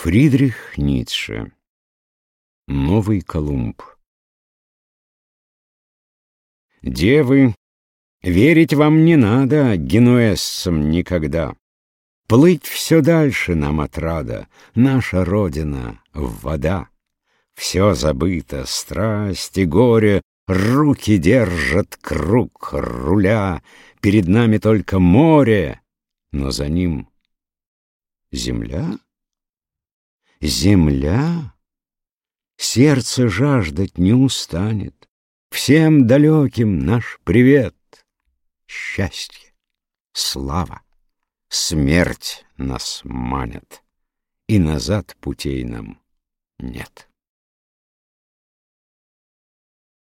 Фридрих Ницше Новый Колумб Девы, верить вам не надо, генуэзцам никогда. Плыть все дальше нам отрада, наша родина — вода. Все забыто, страсть и горе, руки держат круг руля, Перед нами только море, но за ним земля. Земля? Сердце жаждать не устанет. Всем далеким наш привет. Счастье, слава, смерть нас манят, И назад путей нам нет.